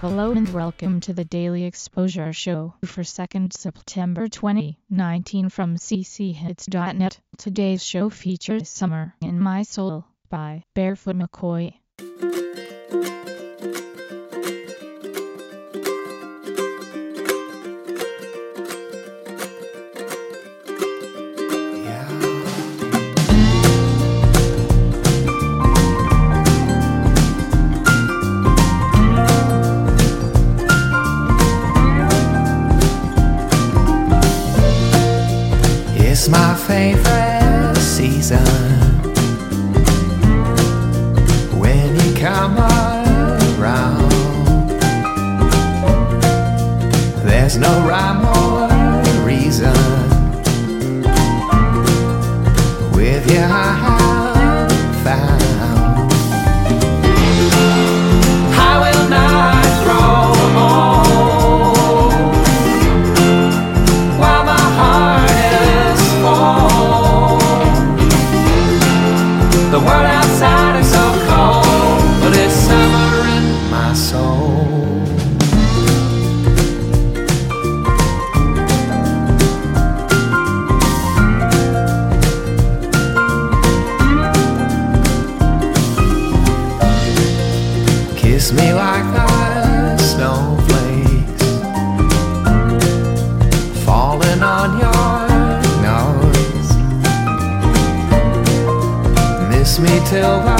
Hello and welcome to the Daily Exposure Show for 2nd September 2019 from cchits.net. Today's show features Summer in My Soul by Barefoot McCoy. It's my favorite season when you come around. There's no rhyme or reason with you The world till the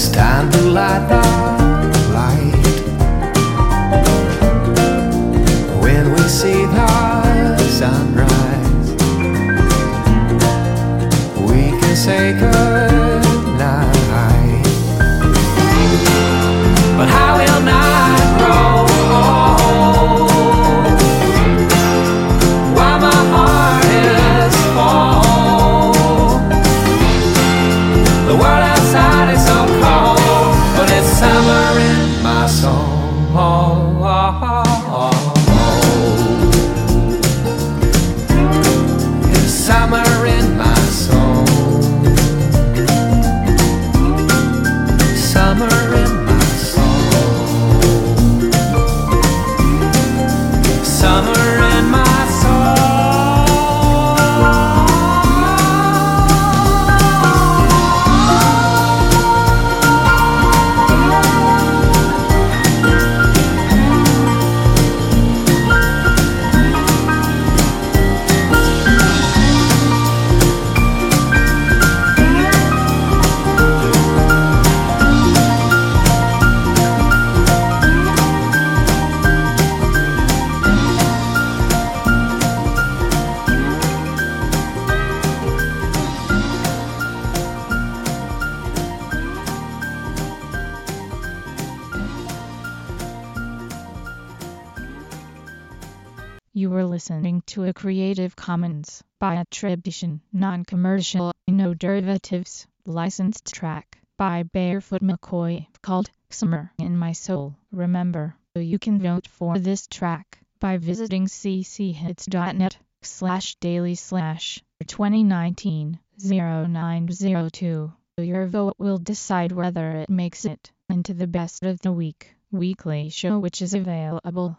It's time to light the light. When we see the sunrise, we can say good You were listening to a Creative Commons by attribution, non-commercial, no derivatives, licensed track by Barefoot McCoy called Summer in My Soul. Remember, you can vote for this track by visiting cchits.net slash daily slash 2019 0902. Your vote will decide whether it makes it into the best of the week weekly show which is available